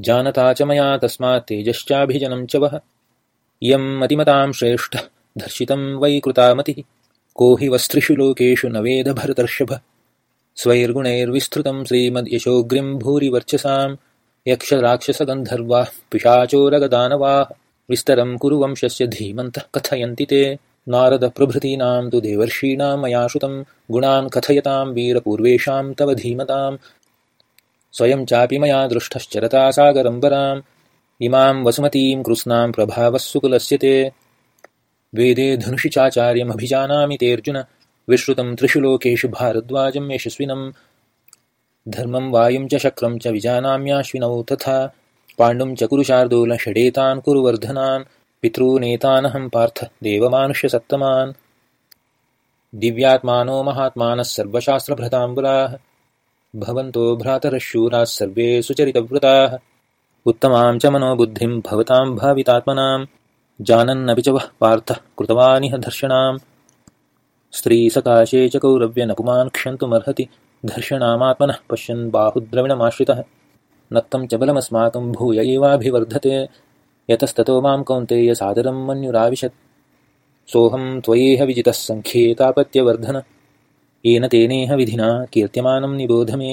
जानता च मया तस्मात् तेजश्चाभिजनं च वः। इयं मतिमतां श्रेष्ठ धर्षितं वै कृता मतिः को हि वस्त्रिषु लोकेषु न वेदभरतर्षभ स्वैर्गुणैर्विस्तृतं श्रीमद्यशोऽग्रिं भूरिवर्चसां यक्षराक्षसगन्धर्वाः पिशाचोरगदानवाः। विस्तरं कुरु वंशस्य धीमन्तः कथयन्ति ते। नारदप्रभृतीनां तु देवर्षीणां मया श्रुतं गुणान् कथयतां वीरपूर्वेषां तव धीमताम् स्वयं चापि मया दृष्टश्चरता सागरम्बराम् इमां वसुमतीं कृत्स्नां प्रभावः सुकुलस्य ते। वेदे धनुषि चाचार्यमभिजानामि तेऽर्जुन विश्रुतं त्रिषु लोकेषु भारद्वाजं यशस्विनं धर्मं वायुं च शक्रं च विजानाम्याश्विनौ तथा। पाण्डुं च कुरुशार्दूल षडेतान् कुरुवर्धनान्। पितॄनेतानहं पार्थ देवमानुष्यसत्तमान्। दिव्यात्मानो महात्मानः सर्वशास्त्रभृताम्बुराः भवन्तो भ्रातरः सर्वे सुचरितव्रताः उत्तमां च मनोबुद्धिं भवतां भावितात्मनां। जानन्नपि च वः पार्थः कृतवानिह धर्षणाम् स्त्रीसकाशे च कौरव्यनपुमान् क्षन्तुमर्हति धर्षणामात्मनः पश्यन् बाहुद्रविणमाश्रितः। नक्तं च बलमस्माकं भूय एवाभिवर्धते। यतस्ततो मां कौन्तेयसादरं मन्युराविशत्। सोऽहं त्वयेह विजितः सङ्ख्ये तापत्यवर्धन येन तेनेह विधिना कीर्त्यमानं निबोध मे